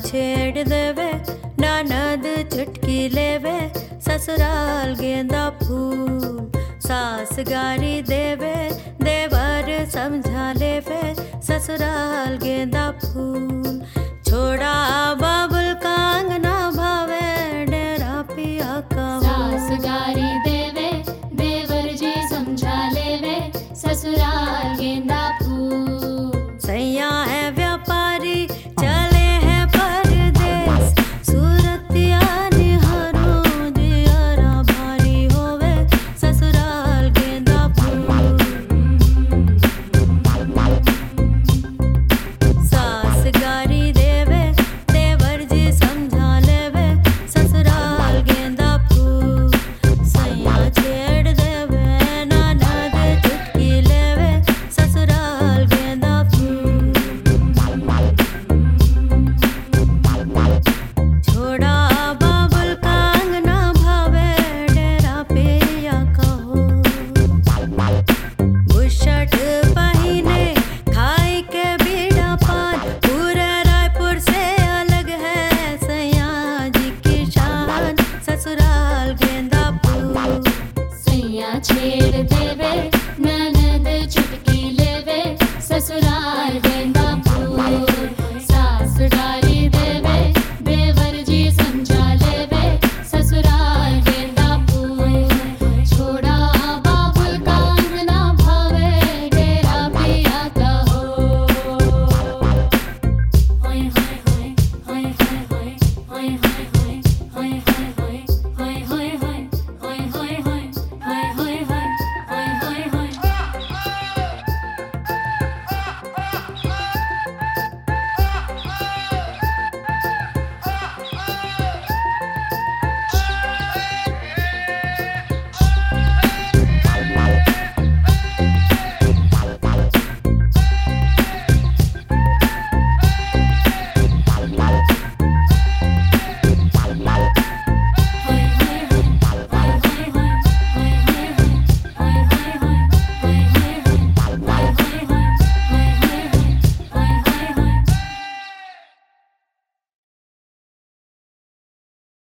छेड़ देवे, ननद चुटकी लेवे, ससुराल गेंदा फूल, सास गारी देवे, देवर समझा लेवे, ससुराल गेंदा फूल। ससुरारी देवे देवर जी समझा लेवे ससुराल गेंदा forgot.